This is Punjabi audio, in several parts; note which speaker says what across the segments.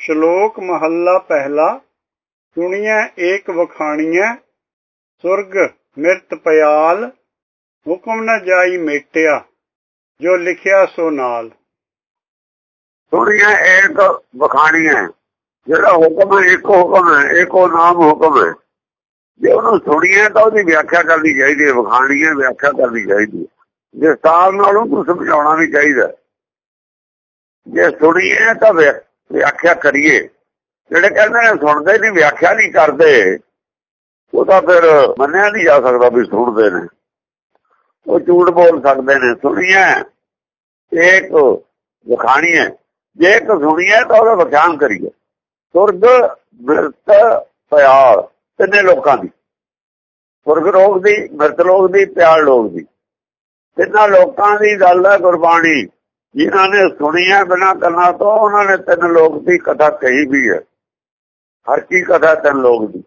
Speaker 1: ਸ਼ਲੋਕ ਮਹੱਲਾ ਪਹਿਲਾ, ਸੁਣੀਐ ਏਕ ਵਖਾਣੀਐ, ਸੁਰਗ ਮਿਰਤ ਪਿਆਲ, ਹੁਕਮ ਨ ਜਾਈ ਮੇਟਿਆ, ਜੋ ਲਿਖਿਆ ਸੋ ਨਾਲ।
Speaker 2: ਸੁਣੀਏ ਇੱਕ ਬਖਾਣੀ ਜਿਹੜਾ ਹੁਕਮ ਹੈ ਇੱਕੋ ਹੁਕਮ ਹੈ ਇੱਕੋ ਨਾਮ ਹੁਕਮ ਹੈ। ਜੇ ਉਹਨੂੰ ਸੁਣੀਏ ਤਾਂ ਉਹਦੀ ਵਿਆਖਿਆ ਕਰਨੀ ਚਾਹੀਦੀ ਹੈ ਬਖਾਣੀ ਹੈ ਵਿਆਖਿਆ ਕਰਨੀ ਚਾਹੀਦੀ ਹੈ। ਜੇ ਨਾਲ ਉਹਨੂੰ ਸਮਝਾਉਣਾ ਵੀ ਚਾਹੀਦਾ ਜੇ ਸੁਣੀਏ ਤਾਂ ਵਿਆਖਿਆ ਕਰੀਏ। ਜਿਹੜੇ ਕਹਿੰਦੇ ਨੇ ਸੁਣਦੇ ਨਹੀਂ ਵਿਆਖਿਆ ਨਹੀਂ ਕਰਦੇ। ਉਹ ਤਾਂ ਫਿਰ ਮੰਨਿਆ ਨਹੀਂ ਜਾ ਸਕਦਾ ਵੀ ਸੁਣਦੇ ਨੇ। ਉਹ ਝੂਠ ਬੋਲ ਸਕਦੇ ਨੇ। ਸੁਣੀਏ ਇੱਕ ਵਿਖਾਣੀ ਹੈ। ਜੇ ਇੱਕ ਸੁਣੀਏ ਤਾਂ ਉਹਦਾ ਵਿਖਿਆਨ ਕਰੀਏ। ਸੁਰਗ ਮਿਰਤ ਪਿਆਲ, ਤਿੰਨੇ ਲੋਕਾਂ ਦੀ। ਸੁਰਗ ਲੋਕ ਦੀ ਮਿਰਤ ਲੋਕ ਦੀ, ਪਿਆਲ ਲੋਕ ਦੀ। ਤਿੰਨਾਂ ਲੋਕਾਂ ਦੀ ਗੱਲ ਹੈ ਗੁਰਬਾਣੀ। ਜਿਨ੍ਹਾਂ ਨੇ ਸੁਣਿਆ ਬਿਨਾ ਕਰਨਾ ਤੋਂ, ਉਹਨਾਂ ਨੇ ਤਿੰਨ ਲੋਕ ਦੀ ਕਥਾ ਕਹੀ ਵੀ ਹੈ। ਹਰ ਕੀ ਕਥਾ ਤਿੰਨ ਲੋਕ ਦੀ।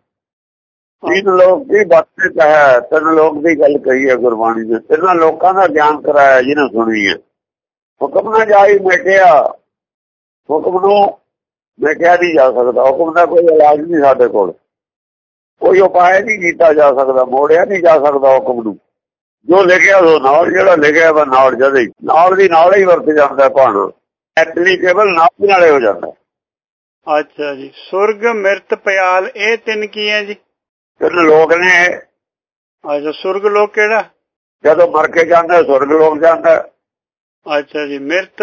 Speaker 2: ਤਿੰਨ ਲੋਕ ਦੀ ਬਾਤ ਕਹਾ ਤਿੰਨ ਲੋਕ ਦੀ ਗੱਲ ਕਹੀ ਹੈ ਗੁਰਬਾਣੀ ਨੇ। ਤਿੰਨਾਂ ਲੋਕਾਂ ਦਾ ਗਿਆਨ ਕਰਾਇਆ ਜਿਹਨਾਂ ਸੁਣੀ ਹੈ ਹੁਕਮ ਨਾ ਜਾਈ ਮਿਟਿਆ ਹੁਕਮ ਨੂੰ ਮਿਟਿਆ ਨਹੀਂ ਜਾ ਸਕਦਾ। ਹੁਕਮ ਦਾ ਕੋਈ ਇਲਾਜ ਨਹੀਂ ਸਾਡੇ ਕੋਲ। ਕੋਈ ਉਪਾਅ ਨਹੀਂ ਕੀਤਾ ਜਾ ਸਕਦਾ, ਮੋੜਿਆ ਨਹੀਂ ਜਾ ਸਕਦਾ ਹੁਕਮ ਨੂੰ। ਜੋ ਲਿਖਿਆ ਉਹ ਨਾਲ ਜਿਹੜਾ ਲਿਖਿਆ ਵਾ ਨਾਲ ਜਦੇ ਨਾਲ ਦੀ ਨਾਲ ਹੀ ਵਰਤ ਜਾਂਦਾ ਭਾਣ ਐਪਲੀਕੇਬਲ ਨਾਲ ਨਾਲੇ ਹੋ ਜਾਂਦਾ।
Speaker 1: ਅੱਛਾ ਜੀ। ਸੁਰਗ ਮਿਰਤ ਪਿਆਲ ਇਹ ਤਿੰਨ ਕੀ ਹੈ ਜੀ?
Speaker 2: ਤਿੰਨ ਲੋਕ ਨੇ
Speaker 1: ਅੱਛਾ ਸੁਰਗ ਲੋਕ ਕਿਹੜਾ?
Speaker 2: ਜਦੋਂ ਮਰ ਕੇ ਜਾਂਦਾ ਸੁਰਗ ਲੋਕ ਜਾਂਦਾ।
Speaker 1: ਅੱਛਾ ਜੀ ਮਿਰਤ।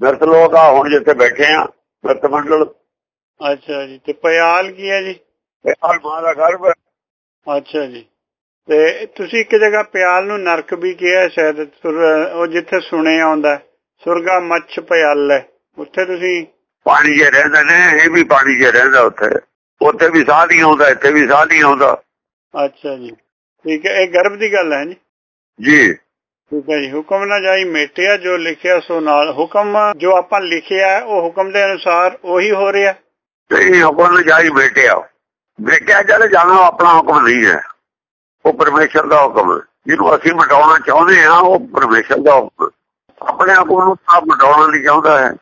Speaker 2: ਮਿਰਤ ਲੋਕ ਆ ਹੁਣ ਜਿੱਥੇ ਬੈਠੇ ਆ ਮਿਰਤ ਮੰਡਲ।
Speaker 1: ਅੱਛਾ ਜੀ ਤੇ ਪਿਆਲ ਕੀ ਹੈ ਜੀ?
Speaker 2: ਪਿਆਲ ਮਾਂ ਦਾ ਗਰਭ
Speaker 1: ਅੱਛਾ ਜੀ। ਤੇ ਤੁਸੀਂ ਇੱਕ ਜਗ੍ਹਾ ਪਿਆਲ ਨੂੰ ਨਰਕ ਵੀ ਕਿਹਾ ਸ਼ਾਇਦ ਉਹ ਜਿੱਥੇ ਸੁਣੇ ਆਉਂਦਾ ਸੁਰਗਾ ਮੱਛ ਪਿਆਲ ਹੈ। ਉੱਥੇ ਤੁਸੀਂ
Speaker 2: ਪਾਣੀ 'ਚ ਰਹਿੰਦੇ ਨੇ ਇਹ ਵੀ ਪਾਣੀ 'ਚ ਰਹਿੰਦਾ ਉੱਥੇ। ਉੱਥੇ ਵੀ ਸਾਹ ਨਹੀਂ ਆਉਂਦਾ ਇੱਥੇ ਵੀ ਸਾਹ ਨਹੀਂ ਆਉਂਦਾ।
Speaker 1: ਅੱਛਾ ਜੀ। ਠੀਕ ਹੈ ਇਹ ਗਰਭ ਦੀ ਗੱਲ ਹੈ ਜੀ?
Speaker 2: ਜੀ।
Speaker 1: ਠੀਕ ਹੈ ਜੀ। ਹੁਕਮ ਨਾ ਜਾਈ ਮੇਟਿਆ ਜੋ ਲਿਖਿਆ ਸੋ ਨਾਲ। ਹੁਕਮ ਜੋ ਆਪਾਂ ਲਿਖਿਆ ਉਹ ਹੁਕਮ ਦੇ ਅਨੁਸਾਰ ਉਹੀ ਹੋ ਰਿਹਾ।
Speaker 2: ਤੇ ਹੁਕਮ ਜਾਈ ਬੇਟਿਆ ਬੇਟਿਆ ਜਦ ਜਾਣਾ ਆਪਣਾ ਹੁਕਮ ਨਹੀਂ ਹੈ। ਉਹ ਪਰਮੇਸ਼ਰ ਦਾ ਹੁਕਮ ਹੈ। ਜਿਹਨੂੰ ਅਸੀਂ ਮਟਾਉਣਾ ਚਾਹੁੰਦੇ ਹਾਂ, ਉਹ ਪਰਮੇਸ਼ਰ ਦਾ ਹੁਕਮ ਆਪਣੇ ਆਪ ਨੂੰ ਆਪ ਮਟਾਉਣਾ ਨਹੀਂ ਚਾਹੁੰਦਾ ਹੈ।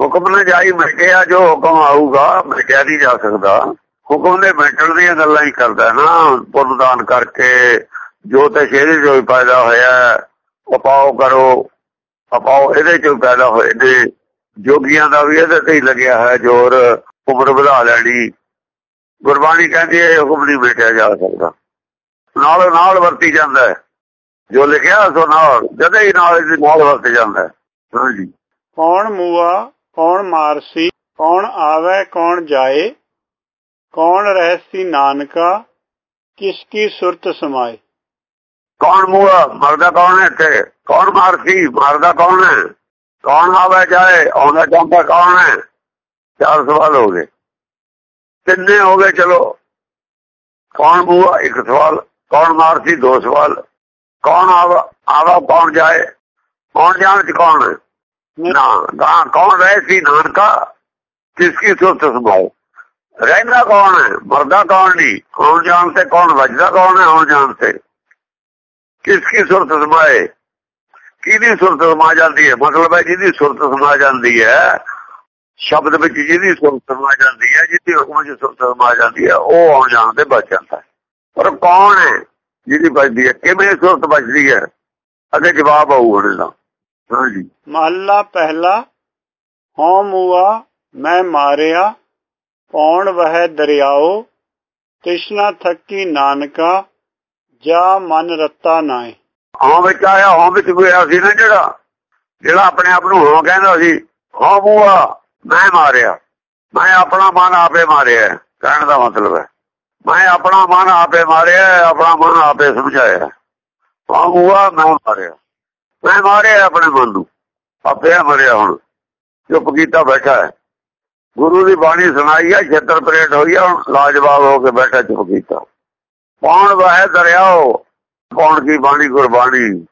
Speaker 2: ਹੁਕਮ ਨੇ ਜਾਈ ਮਿਟਿਆ, ਜੋ ਹੁਕਮ ਆਊਗਾ, ਮਿਟਿਆ ਨਹੀਂ ਜਾ ਸਕਦਾ। ਹੁਕਮ ਦੇ ਮਿਟਣ ਦੀਆਂ ਗੱਲਾਂ ਹੀ ਕਰਦਾ ਨਾ। ਪੁੰਨਦਾਨ ਕਰਕੇ ਜੋ ਤੇ ਸ਼ੇਰੇ ਜੋ ਪੈਦਾ ਹੋਇਆ ਉਪਾਉ ਕਰੋ। ਉਪਾਉ ਇਹਦੇ ਚੋਂ ਪੈਦਾ ਹੋਏ ਨੇ। ਜੋਗੀਆਂ ਦਾ ਵੀ ਇਹਦੇ ਤੇ ਹੀ ਲੱਗਿਆ ਹੈ ਜੋਰ। ਉਮਰ ਵਧਾ ਲੈਣੀ। ਗੁਰਬਾਣੀ ਕਹਿੰਦੀ ਹੈ ਹੁਕਮ ਨਹੀਂ ਮਿਟਿਆ ਜਾ ਸਕਦਾ। ਨਾਲ ਨਾਲ ਵਰਤੀ ਜਾਂਦਾ ਜੋ ਲਿਖਿਆ ਸੋ ਨਾਲ ਜਦੇ ਹੀ ਨਾਲ ਇਸ ਨਾਲ ਵਰਤ ਜਾਂਦਾ ਹਾਂਜੀ
Speaker 1: ਕੌਣ ਮੂਆ ਕੌਣ ਮਾਰਸੀ ਕੌਣ ਆਵੇ ਕੌਣ ਜਾਏ ਕੌਣ ਰਹਿਸੀ ਨਾਨਕਾ ਕਿਸ ਕੀ ਸੁਰਤ ਸਮਾਏ?
Speaker 2: ਕੌਣ ਮੂਆ ਮਰਦਾ ਕੌਣ ਹੈ ਇੱਥੇ? ਕੌਣ ਮਾਰਸੀ ਮਰਦਾ ਕੌਣ ਹੈ? ਕੌਣ ਆਵੇ ਜਾਏ ਆਉਂਦਾ ਜਾਂਦਾ ਕੌਣ ਹੈ? ਚਾਰ ਸਵਾਲ ਹੋ ਗਏ। ਤਿੰਨੇ ਹੋ ਗਏ ਚਲੋ। ਕੌਣ ਮੂਆ ਇੱਕ ਸਵਾਲ। ਕੌਣ ਮਾਰਸੀ ਦੋ ਸਵਾਲ? ਕੌਣ ਆਵਾ ਕੌਣ ਜਾਏ? ਕੌਣ ਜਾਣ ਚ ਕੌਣ? ਨਾ ਗਾਂ ਕੌਣ ਰਹੇ ਸੀ ਨਾਨਕਾ? ਕਿਸ ਕੀ ਸੁਰਤ ਸਮਾਏ ਰਹਿੰਦਾ ਕੌਣ ਹੈ? ਮਰਦਾ ਕੌਣ ਨਹੀਂ? ਕੌਣ ਜਾਣ ਤੇ ਕੌਣ ਵੱਜਦਾ ਕੌਣ ਹੈ ਹੁਣ ਜਾਣ ਤੇ? ਕਿਸ ਕੀ ਸੁਰਤ ਸਮਾਏ ਕਿਹਦੀ ਸੁਰਤ ਸਮਾ ਜਾਂਦੀ ਹੈ? ਮਤਲਬ ਹੈ ਜਿਹਦੀ ਸੁਰਤ ਸਮਾ ਜਾਂਦੀ ਹੈ, ਸ਼ਬਦ ਵਿੱਚ ਜਿਹਦੀ ਸੁਰਤ ਸਮਾ ਜਾਂਦੀ ਹੈ, ਜਿਹਦੀ ਹੁਕਮ ਵਿੱਚ ਸੁਰਤ ਸਮਾ ਜਾਂਦੀ ਹੈ, ਉਹ ਆਉਣ ਜਾਣ ਤੇ ਬਚ ਜਾਂਦਾ ਪਰ ਕੌਣ ਹੈ? ਜਿਹਦੀ ਬਚਦੀ ਹੈ। ਕਿਵੇਂ ਸੁਰਤ ਬਚਦੀ ਹੈ? ਅੱਗੇ ਜਵਾਬ ਆਊ ਹੁਣ ਦਾ ਹਾਂਜੀ
Speaker 1: ਮਹੱਲਾ ਪਹਿਲਾ ਹਉ ਮੂਆ ਮੈਂ ਮਾਰਿਆ ਕੌਣ ਵਹਿ ਦਰਿਆਓ ਤ੍ਰਿਸ਼ਨਾ ਥੱਕੀ ਨਾਨਕਾ ਜਾ ਮਨ ਰੱਤਾ ਨਾਏ।
Speaker 2: ਹਾਂ ਵਿੱਚ ਆਇਆ ਹਾਂ ਵਿੱਚ ਗਿਆ ਸੀ ਨਾ ਜਿਹੜਾ? ਜਿਹੜਾ ਆਪਣੇ ਆਪ ਨੂੰ ਹਾਂ ਕਹਿੰਦਾ ਸੀ ਹਾਂ ਮੂਆ ਮੈਂ ਮਾਰਿਆ। ਮੈਂ ਆਪਣਾ ਮਨ ਆਪੇ ਮਾਰਿਆ। ਕਹਿਣ ਦਾ ਮਤਲਬ ਹੈ। ਮੈਂ ਆਪਣਾ ਮਨ ਆਪੇ ਮਾਰਿਆ, ਆਪਣਾ ਮਨ ਆਪੇ ਸਮਝਾਇਆ। ਹਾਂ ਮੈਂ ਮਾਰਿਆ। ਮੈਂ ਮਾਰਿਆ ਆਪਣੇ ਮਨ ਨੂੰ। ਆਪੇ ਮਰਿਆ ਹੁਣ। ਚੁੱਪ ਕੀਤਾ ਬੈਠਾ ਹੈ। ਗੁਰੂ ਦੀ ਬਾਣੀ ਸੁਣਾਈ ਹੈ ਛੇਤਰ ਪਰੇਡ ਹੋਈ ਆ ਲਾਜਵਾਬ ਹੋ ਕੇ ਬੈਠਾ ਚੁੱਪ ਕੀਤਾ। ਕੌਣ ਵਹਿ ਦਰਿਆਓ ਕੌਣ ਕੀ ਬਾਣੀ, ਗੁਰਬਾਣੀ?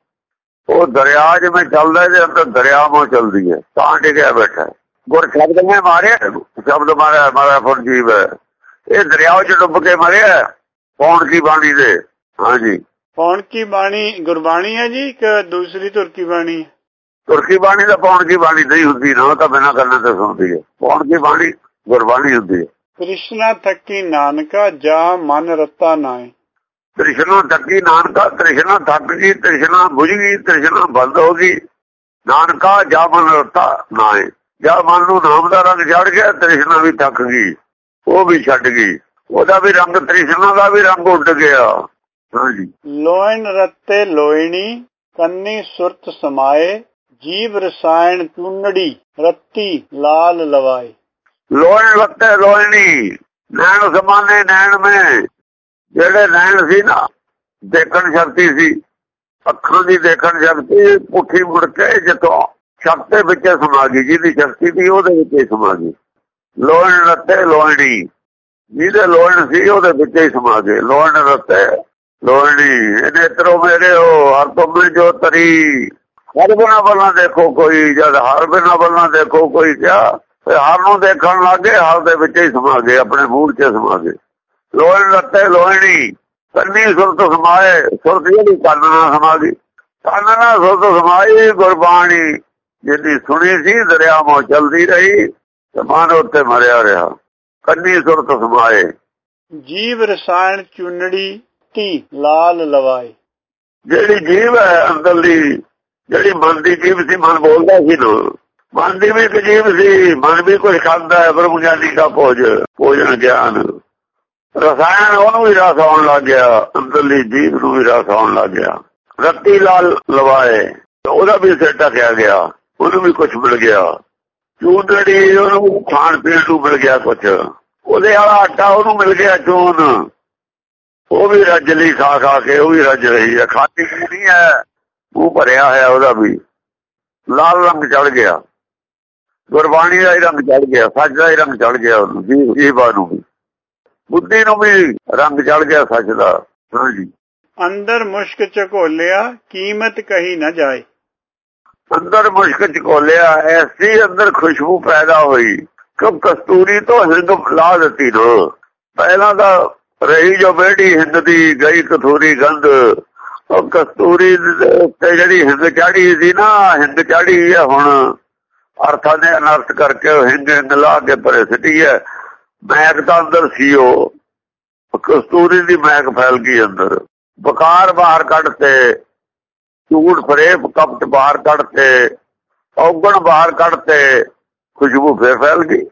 Speaker 2: ਉਹ ਦਰਿਆ ਜਿਵੇਂ ਚੱਲਦਾ, ਇਹਦੇ ਅੰਦਰ ਦਰਿਆ ਮੋ ਚੱਲਦੀ ਹੈ। ਤਾਂ ਟਿਕਿਆ ਬੈਠਾ ਗੁਰ ਸ਼ਬਦ ਨੇ ਮਾਰਿਆ ਸ਼ਬਦ ਮਾਰਿਆ ਮਾਰਿਆ ਫੁਰ ਜੀਵ ਇਹ ਦਰਿਆ 'ਚ ਡੁੱਬ ਕੇ ਮਰਿਆ ਕੌਣ ਕੀ ਬਾਣੀ ਦੇ? ਹਾਂਜੀ।
Speaker 1: ਕੌਣ ਕੀ ਬਾਣੀ? ਗੁਰਬਾਣੀ ਹੈ ਜੀ ਕਿ ਦੂਸਰੀ ਧੁਰ ਕੀ ਬਾਣੀ?
Speaker 2: ਤੁਰਕੀ ਬਾਣੀ ਦਾ ਪੌਣ ਕੀ ਬਾਣੀ ਨਹੀਂ ਹੁੰਦੀ ਨਾ ਤਾਂ ਬਿਨਾਂ ਕੰਨਾਂ ਤੇ ਸੁਣਦੀ ਹੈ। ਪੌਣ ਕੀ ਬਾਣੀ? ਗੁਰਬਾਣੀ ਹੁੰਦੀ ਹੈ।
Speaker 1: ਕ੍ਰਿਸ਼ਨਾ ਥੱਕੀ ਨਾਨਕਾ ਜਾ ਮਨ ਰਤਾ ਨਾਏ
Speaker 2: ਤ੍ਰਿਸ਼ਨਾ ਥੱਕੀ ਨਾਨਕਾ ਤ੍ਰਿਸ਼ਨਾ ਥੱਕ ਗਈ ਤ੍ਰਿਸ਼ਨਾ ਬੁਝ ਗਈ ਤ੍ਰਿਸ਼ਨਾ ਬੰਦ ਹੋ ਗਈ। ਨਾਨਕਾ ਜਾ ਮਨ ਰਤਾ ਨਾਏ ਜਾ ਮਨ ਨੂੰ ਨਾਮ ਦਾ ਰੰਗ ਛੱਡ ਗਿਆ ਤ੍ਰਿਸ਼ਨਾ ਵੀ ਥੱਕ ਗਈ। ਉਹ ਵੀ ਛੱਡ ਗਈ। ਉਹਦਾ ਵੀ ਰੰਗ ਤ੍ਰਿਸ਼ਨਾ ਦਾ ਵੀ ਰੰਗ ਉੱਡ ਗਿਆ। ਹਾਂਜੀ।
Speaker 1: ਲੋਇਨ ਰੱਤੇ ਲੋਇਣੀ ਕੰਨੀ ਸੁਰਤ ਸਮਾਏ ਜੀਵ ਰਸਾਇਣ ਚੂਨੜੀ ਰੱਤੀ ਲਾਲ ਲਵਾਏ।
Speaker 2: ਲੋਹਣ ਲੱਤੇ ਲੋਹਣੀ ਨੈਣ ਸਮਾਨੇ ਨੈਣ ਮੈਂ। ਜਿਹੜੇ ਨੈਣ ਸੀ ਨਾ ਦੇਖਣ ਸ਼ਕਤੀ ਸੀ। ਅੱਖਾਂ ਦੀ ਦੇਖਣ ਸ਼ਕਤੀ ਪੁੱਠੀ ਮੁੜ ਕੇ ਜਿੱਥੋਂ ਸ਼ਕਤੀ ਵਿੱਚ ਸਮਾ ਗਈ ਜਿਹਦੀ ਸ਼ਕਤੀ ਸੀ ਉਹਦੇ ਵਿੱਚ ਸਮਾ ਗਈ। ਲੋਣ ਲੱਤੇ ਲੋਹਣੀ ਜਿਹਦੇ ਲੋਹਣ ਸੀ, ਉਹਦੇ ਵਿੱਚ ਹੀ ਸਮਾ ਗਏ ਲੋਹਣ ਲੱਤੇ ਲੋਹਣੀ ਨੇਤਰੋ ਮੇਰੇ ਹੋ ਹਰ ਤੁਮੇ ਜੋ ਤਰੀ, ਹਰ ਬਿਨਾ ਬਲਾਂ ਦੇਖੋ ਕੋਈ, ਜਦ ਹਰ ਬਿਨਾ ਬਲਾਂ ਦੇਖੋ ਕੋਈ ਕਿਆ ਹਰ ਨੂੰ ਦੇਖਣ ਲੱਗੇ, ਹਰ ਦੇ ਵਿੱਚ ਹੀ ਸਮਾ ਗਏ ਆਪਣੇ ਮੂਡ 'ਚ ਸਮਾ ਗਏ ਲੋਹਣ ਲੱਤੇ ਲੋਹਣੀ ਕੰਨੀ ਸੁਰਤ ਸਮਾਏ, ਸੁਰਤ ਜਿਹੜੀ ਕੰਨ ਨਾਲ ਸਮਾ ਗਈ ਕੰਨ ਨਾਲ ਸੁਰਤ ਸਮਾਈ ਗੁਰਬਾਣੀ। ਜਿਹਦੀ ਸੁਣੀ ਸੀ, ਦਰਿਆ ਮੋ ਚਲਦੀ ਰਹੀ। ਤੇ ਮਨ ਉੱਤੇ ਮਰਿਆ ਰਿਹਾ। ਕੰਨੀ ਸੁਰਤ ਸਮਾਏ
Speaker 1: ਜੀਵ ਰਸਾਇਣ ਚੂਨੜੀ ਤੀ ਲਾਲ ਲਵਾਏ।
Speaker 2: ਜਿਹੜੀ ਜੀਵ ਹੈ ਅੰਦਰਲੀ ਜਿਹੜੀ ਮਨ ਦੀ ਜੀਵ ਸੀ ਮਨ ਬੋਲਦਾ ਸੀ ਨਾ। ਮਨ ਦੀ ਵੀ ਜੀਵ ਸੀ ਮਨ ਵੀ ਕੁਝ ਖਾਂਦਾ ਹੈ ਬ੍ਰਹਮ ਗਿਆਨੀ ਦਾ ਭੋਜ ਭੋਜਨ ਗਿਆਨ। ਰਸਾਇਣ ਉਹਨੂੰ ਵੀ ਰਸ ਆਉਣ ਲੱਗ ਗਿਆ ਅੰਦਰਲੀ ਜੀਵ ਨੂੰ ਵੀ ਰਸ ਆਉਣ ਲੱਗ ਗਿਆ। ਰੱਤੀ ਲਾਲ ਲਵਾਏ ਉਹਦਾ ਵੀ ਸਿਰ ਢਕਿਆ ਗਿਆ ਉਹਨੂੰ ਵੀ ਕੁਝ ਮਿਲ ਗਿਆ। ਚੂੰਦੜੀ ਉਹਨੂੰ ਖਾਣ ਪੀਣ ਨੂੰ ਮਿਲ ਗਿਆ ਕੁਝ ਉਹਦੇ ਵਾਲਾ ਆਟਾ ਉਹਨੂੰ ਮਿਲ ਗਿਆ ਚੂਨ ਉਹ ਵੀ ਰੱਜ ਲਈ ਖਾ ਖਾ ਕੇ, ਉਹ ਵੀ ਰੱਜ ਰਹੀ ਹੈ। ਖਾਤੀ ਨਹੀਂ ਹੈ ਉਹ ਭਰਿਆ ਹੋਇਆ ਉਹਦਾ ਵੀ। ਲਾਲ ਰੰਗ ਚੜ ਗਿਆ। ਗੁਰਬਾਣੀ ਦਾ ਹੀ ਰੰਗ ਚੜ ਗਿਆ, ਸੱਚ ਦਾ ਹੀ ਰੰਗ ਚੜ ਗਿਆ ਉਹਨੂੰ ਜੀ ਜੀਵਾ ਨੂੰ ਵੀ। ਬੁੱਧੀ ਨੂੰ ਵੀ ਰੰਗ ਚੜ ਗਿਆ ਸੱਚ ਦਾ। ਹਾਂਜੀ।
Speaker 1: ਅੰਦਰ ਮੁਸ਼ਕ ਝਕੋਲਿਆ, ਕੀਮਤ ਕਹੀ ਨਾ ਜਾਏ।
Speaker 2: ਅੰਦਰ ਮੁਸ਼ਕ ਝਕੋਲਿਆ ਐਸੀ ਅੰਦਰ ਖੁਸ਼ਬੂ ਪੈਦਾ ਹੋਈ ਕਿ ਕਸਤੂਰੀ ਤੋਂ ਹਿੰਦ ਲਾ ਦਿੱਤੀ ਨੋ ਪਹਿਲਾਂ ਤਾਂ ਰਹੀ ਜੋ ਬੇੜੀ ਹਿੰਦ ਦੀ, ਗਈ ਕਥੂਰੀ ਗੰਧ। ਉਹ ਕਸਤੂਰੀ ਤੇ ਜਿਹੜੀ ਹਿੰਦ ਚਾੜੀ ਸੀ ਨਾ, ਹਿੰਦ ਚਾੜੀ ਹੈ ਹੁਣ। ਅਰਥਾਂ ਦੇ ਅਨਰਥ ਕਰਕੇ ਉਹ ਹਿੰਦ ਹਿੰਦ ਲਾ ਕੇ ਪਰੇ ਸਿੱਟੀ ਹੈ ਮੈਕ ਤਾਂ ਅੰਦਰ ਸੀ ਉਹ। ਕਸਤੂਰੀ ਦੀ ਮੈਕ ਫੈਲ ਗਈ ਅੰਦਰ। ਬਕਾਰ ਬਾਹਰ ਕੱਢ ਤੇ ਝੂਠ ਫਰੇਬ ਕਪਟ ਬਾਹਰ ਕੱਢਤੇ ਔਗਣ ਬਾਹਰ ਕੱਢਤੇ ਖੁਸ਼ਬੂ ਫੇਰ ਫੈਲ ਗਈ।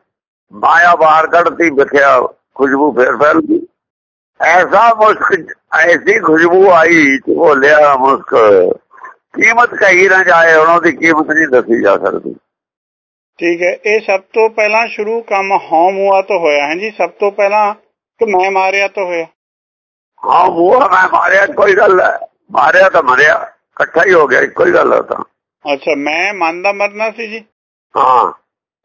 Speaker 2: ਮਾਇਆ ਬਾਹਰ ਕੱਢਤੀ ਵਿਖਿਆ ਖੁਸ਼ਬੂ ਫੇਰ ਫੈਲ ਗਈ। ਐਸਾ ਮੁਸਕ ਐਸੀ ਖੁਸ਼ਬੂ ਆਈ ਝੋਲਿਆ ਮੁਸਕ। ਕੀਮਤ ਕਹੀ ਨਾ ਜਾਏ ਉਹਨਾਂ ਦੀ ਕੀਮਤ ਨਹੀਂ ਦੱਸੀ ਜਾ ਸਕਦੀ।
Speaker 1: ਠੀਕ ਹੈ ਇਹ ਸਭ ਤੋਂ ਪਹਿਲਾਂ ਸ਼ੁਰੂ ਕੰਮ ਹਉ ਮੂਆ ਤੋਂ ਹੋਇਆ ਹੈ ਜੀ? ਸਭ ਤੋਂ ਪਹਿਲਾਂ ਕਿ ਮੈਂ ਮਾਰਿਆ ਤੋਂ ਹੋਇਆ?
Speaker 2: ਹਾਂ ਉਹ ਮੈਂ ਮਾਰਿਆ ਕੋਈ ਗੱਲ ਹੈ। ਮਾਰਿਆ ਤਾਂ ਮਰਿਆ। ਇਕੱਠਾ ਹੀ ਹੋ ਗਿਆ ਕੋਈ ਗੱਲ ਹੈ ਤਾਂ।
Speaker 1: ਅੱਛਾ ਮੈਂ ਮਨ ਦਾ ਮਰਨਾ ਸੀ ਜੀ?
Speaker 2: ਹਾਂ।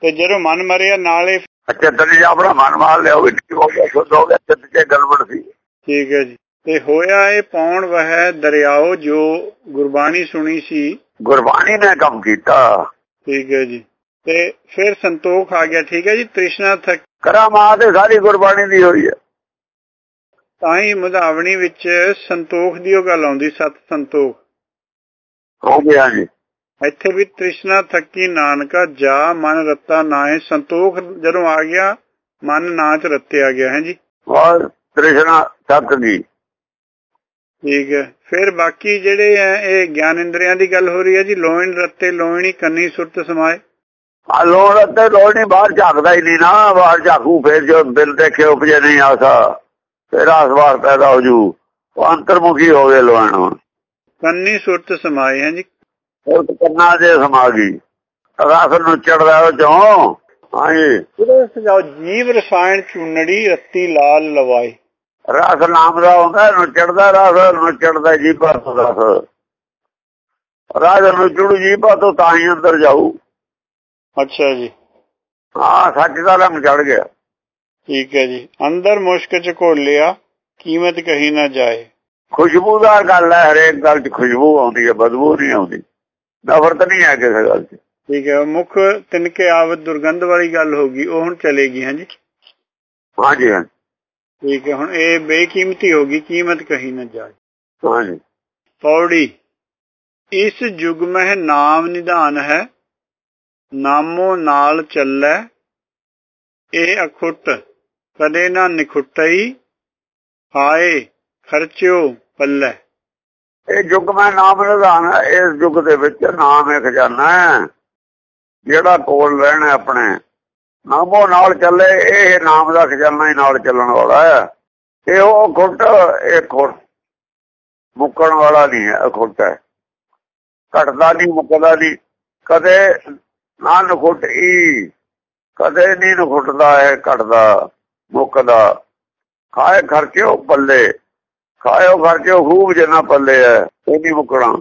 Speaker 1: ਤੇ ਜਦੋਂ ਮਨ ਮਰਿਆ ਨਾਲੇ
Speaker 2: ਅੱਛਾ ਤਨੇ ਆਪਣਾ ਮਨ ਮਾਰ ਲਿਆ ਉਹ ਵੀ ਠੀਕ ਹੋ ਗਿਆ ਸ਼ੁੱਧ ਹੋ ਗਿਆ ਚਿੱਤ ਚ ਗਲਬੜ ਸੀ।
Speaker 1: ਠੀਕ ਹੈ ਜੀ। ਤੇ ਹੋਇਆ ਇਹ ਪੌਣ ਵਹਿ ਦਰਿਆਓ ਜੋ ਗੁਰਬਾਣੀ ਸੁਣੀ ਸੀ।
Speaker 2: ਗੁਰਬਾਣੀ ਨੇ ਕੰਮ ਕੀਤਾ।
Speaker 1: ਠੀਕ ਹੈ ਜੀ। ਤੇ ਫਿਰ ਸੰਤੋਖ ਆ ਗਿਆ ਠੀਕ ਹੈ ਜੀ ਤ੍ਰਿਸ਼ਨਾ ਥਕ
Speaker 2: ਕਰਾਮਾਤ ਤੇ ਸਾਰੀ ਗੁਰਬਾਣੀ ਦੀ ਹੋਈ ਹੈ।
Speaker 1: ਤਾਂ ਹੀ ਮੁਧਾਵਣੀ ਵਿੱਚ ਸੰਤੋਖ ਦੀ ਉਹ ਗੱਲ ਆਉਂਦੀ ਸਤ ਸੰਤੋਖ।
Speaker 2: ਹੋ ਗਿਆ ਜੀ।
Speaker 1: ਇੱਥੇ ਵੀ ਤ੍ਰਿਸ਼ਨਾ ਥੱਕੀ ਨਾਨਕਾ ਜਾ ਮਨ ਰੱਤਾ ਨਾਏ ਸੰਤੋਖ ਜਦੋਂ ਆ ਗਿਆ ਮਨ ਨਾਚ ਰੱਤਿਆ ਗਿਆ ਹੈ ਜੀ?
Speaker 2: ਔਰ ਤ੍ਰਿਸ਼ਨਾ ਤੱਕ ਗਈ।
Speaker 1: ਠੀਕ ਹੈ। ਫਿਰ ਬਾਕੀ ਜਿਹੜੇ ਆ ਇਹ ਗਿਆਨ ਇੰਦਰੀਆਂ ਦੀ ਗੱਲ ਹੋ ਰਹੀ ਹੈ ਜੀ। ਲੋਇਣ ਰੱਤੇ ਲੋਇਣੀ ਕੰਨੀ ਸੁਰਤ ਸਮਾਏ।
Speaker 2: ਆ ਲੋੜ ਤੇ ਲੋੜ ਨਹੀਂ ਬਾਹਰ ਝਾਕਦਾ ਹੀ ਨਹੀਂ ਨਾ। ਬਾਹਰ ਝਾਕੂ ਫੇਰ ਜੋ ਦਿਲ ਦੇਖੇ ਉਪਜੇ ਨਹੀਂ ਆਸਾ। ਫਿਰ ਆਸਵਾਰ ਪੈਦਾ ਹੋ ਜੂ। ਉਹ ਅੰਤਰਮੁਖੀ ਹੋ ਗਏ ਲੋਣ
Speaker 1: ਕੰਨੀ ਸੁਰਤ ਸਮਾਏ ਹੈ ਜੀ।
Speaker 2: ਉਹ ਕੰਨਾਂ ਦੇ ਸਮਾ ਗਈ। ਰਸ ਨੂੰ ਚੜਦਾ ਉਹ ਚੋਂ। ਹਾਂਜੀ।
Speaker 1: ਉਹਦੇ ਸਜਾਓ ਜੀਵ ਰਸਾਇਣ ਚੂਨੜੀ ਰੱਤੀ ਲਾਲ ਲਵਾਏ।
Speaker 2: ਰਸ ਨਾਮ ਦਾ ਹੁੰਦਾ ਨੂੰ ਚੜਦਾ ਰਸ ਨੂੰ ਚੜਦਾ ਜੀਪਾ ਤੋਂ ਰਸ। ਰਾਜ ਨੂੰ ਚੜੂ ਜੀਪਾ ਤੋਂ ਤਾਂ ਹੀ ਅੰਦਰ ਜਾਊ।
Speaker 1: ਅੱਛਾ ਜੀ।
Speaker 2: ਹਾਂ ਸੱਚ ਦਾ ਰੰਗ ਚੜ ਗਿਆ।
Speaker 1: ਠੀਕ ਹੈ ਜੀ। ਅੰਦਰ ਮੁਸ਼ਕ ਚ ਘੋਲਿਆ ਕੀਮਤ ਕਹੀ ਨਾ ਜਾਏ।
Speaker 2: ਖੁਸ਼ਬੂਦਾਰ ਗੱਲ ਹੈ ਹਰੇਕ ਗੱਲ 'ਚ ਖੁਸ਼ਬੂ ਆਉਂਦੀ ਹੈ ਬਦਬੂ ਨਹੀਂ ਆਉਂਦੀ। ਨਫ਼ਰਤ ਨਹੀਂ ਹੈ ਕਿਸੇ ਗੱਲ 'ਚ।
Speaker 1: ਠੀਕ ਹੈ ਮੁੱਖ ਤਿਨਕੇ ਆਵਤ ਦੁਰਗੰਧ ਵਾਲੀ ਗੱਲ ਹੋਗੀ ਉਹ ਹੁਣ ਚਲੇਗੀ ਹਾਂਜੀ?
Speaker 2: ਹਾਂਜੀ ਹਾਂ
Speaker 1: ਠੀਕ ਹੈ ਹੁਣ ਇਹ ਬੇਕੀਮਤੀ ਹੋਗੀ ਕੀਮਤ ਕਹੀ ਨਾ ਜਾਏ।
Speaker 2: ਹਾਂਜੀ।
Speaker 1: ਪੌੜੀ ਇਸ ਯੁਗ ਮਹਿ ਨਾਮ ਨਿਧਾਨ ਹੈ ਨਾਮੋ ਨਾਲ ਚੱਲੈ ਇਹ ਅਖੁੱਟ ਕਦੇ ਨਾ ਨਿਖੁੱਟਈ ਹਾਏ ਖਰਚਿਓ ਪੱਲੇ।
Speaker 2: ਇਹ ਯੁੱਗ ਮੈਂ ਨਾਮ ਨਿਧਾਨ ਹੈ ਇਸ ਯੁੱਗ ਦੇ ਵਿੱਚ ਨਾਮ ਹੈ ਖਜ਼ਾਨਾ। ਹੈ ਜਿਹੜਾ ਕੋਲ ਰਹਿਣਾ ਆਪਣੇ। ਨਾਮੋ ਨਾਲ ਚੱਲੇ, ਇਹ ਨਾਮ ਦਾ ਖਜ਼ਾਨਾ ਹੀ ਨਾਲ ਚੱਲਣ ਵਾਲਾ ਹੈ। ਇਹ ਉਹ ਖੁੱਟ, ਇਹ ਖੁੱਟ। ਮੁੱਕਣ ਵਾਲਾ ਨਹੀਂ ਹੈ ਅਖੁੱਟ ਹੈ। ਘਟਦਾ ਨਹੀਂ, ਮੁੱਕਦਾ ਨਹੀਂ। ਕਦੇ ਨਾ ਨਖੁੱਟੀ ਕਦੇ ਨਹੀਂ ਨਖੁੱਟਦਾ ਹੈ ਘਟਦਾ, ਮੁੱਕਦਾ। ਖਾਏ ਖਰਚਿਓ ਪੱਲੇ। ਖਾਇਓ ਖਰਚਿਓ ਖੂਬ ਜਿੰਨਾ ਪੱਲੇ ਹੈ ਇਹ ਨਹੀਂ ਮੁੱਕਣਾ।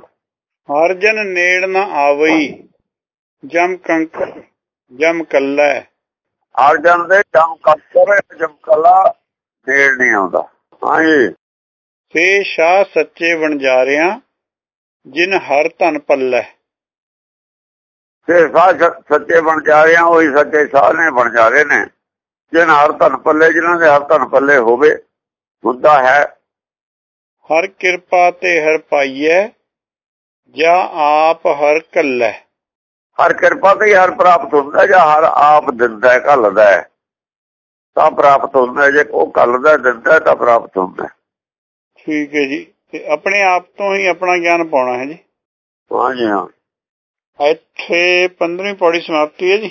Speaker 1: ਹਰ ਜਨ ਨੇੜ ਨਾ ਆਵਈ ਜਮ ਕੰਕ ਜਮ ਕੱਲਾ।
Speaker 2: ਹਰ ਜਨ ਦੇ ਜਮ ਕੱਕਰ ਜਮ ਕਲਾ ਨੇੜ ਨਹੀਂ ਆਉਂਦਾ। ਹਾਂਜੀ।
Speaker 1: ਸੇ ਸ਼ਾ ਸੱਚੇ ਵਣਜਾਰਿਆਂ ਜਿਨ ਹਰ ਧਨ ਪੱਲੇ।
Speaker 2: ਤੇ ਸਾਹ ਸੱਚੇ ਬਣ ਜਾ ਰਹੇ ਆ ਉਹੀ ਸੱਚੇ ਸਾਹ ਨੇ ਬਣ ਜਾ ਰਹੇ ਨੇ। ਜਿਨ ਹਰ ਧਨ ਪੱਲੇ ਜਿਨ੍ਹਾਂ ਦੇ ਹਰ ਧਨ ਪੱਲੇ ਹੋਵੇ ਹੁੰਦਾ ਹੈ
Speaker 1: ਹਰ ਕਿਰਪਾ ਤੇ ਹਰ ਪਾਈਐ ਜਾਂ ਆਪ ਹਰ ਕੱਲੇ।
Speaker 2: ਹਰ ਕਿਰਪਾ ਤੇ ਹੀ ਹਰ ਪ੍ਰਾਪਤ ਹੁੰਦਾ ਜਾਂ ਹਰ ਆਪ ਦਿੰਦਾ ਹੈ ਘੱਲਦਾ। ਹੈ ਤਾਂ ਪ੍ਰਾਪਤ ਹੁੰਦਾ ਜੇ ਉਹ ਘੱਲਦਾ ਦਿੰਦਾ ਤਾਂ ਪ੍ਰਾਪਤ ਹੁੰਦਾ।
Speaker 1: ਠੀਕ ਹੈ ਜੀ। ਤੇ ਆਪਣੇ ਆਪ ਤੋਂ ਹੀ ਆਪਣਾ ਗਿਆਨ ਪਾਉਣਾ ਹੈ ਜੀ।
Speaker 2: ਹਾਂਜੀ ਹਾਂ।
Speaker 1: ਇੱਥੇ 15ਵੀਂ ਪੌੜੀ ਸਮਾਪਤੀ ਹੈ ਜੀ।